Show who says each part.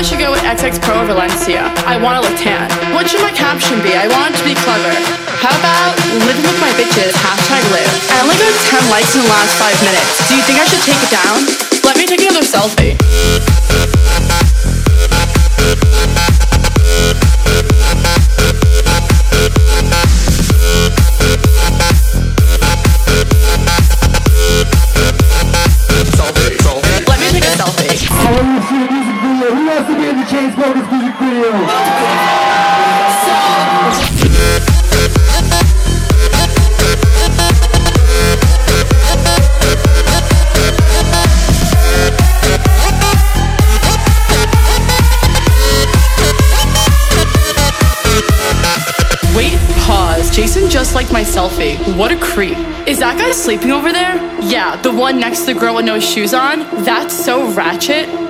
Speaker 1: I don't know if I should go with XX Pro Valencia. I want to look tan. What should my caption be? I want it to be clever. How about living with my bitches, hashtag live. I only got 10 likes in the last 5 minutes. Do you think I should take it down? Let me take another selfie.
Speaker 2: Selfie, selfie.
Speaker 1: Let me take a selfie.
Speaker 3: Who wants to be in the Chainsmokers music video?
Speaker 1: Wait, pause. Jason just liked my selfie. What a creep. Is that guy sleeping over there? Yeah, the one next to the girl with no shoes on. That's so ratchet.